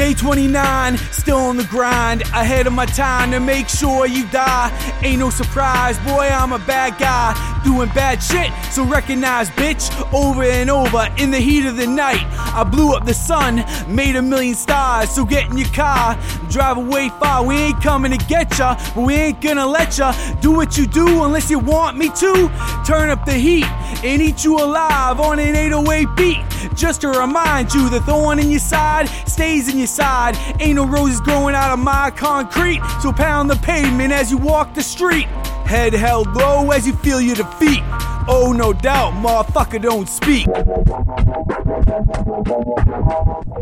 Day 29, still on the grind, ahead of my time to make sure you die. Ain't no surprise, boy, I'm a bad guy, doing bad shit, so recognize, bitch, over and over in the heat of the night. I blew up the sun, made a million stars, so get in your car, drive away far. We ain't coming to get ya, but we ain't gonna let ya do what you do unless you want me to. Turn up the heat and eat you alive on an 808 beat. Just to remind you, the thorn in your side stays in your side. Ain't no roses growing out of my concrete. So pound the pavement as you walk the street. Head held low as you feel your defeat. Oh, no doubt, motherfucker don't speak.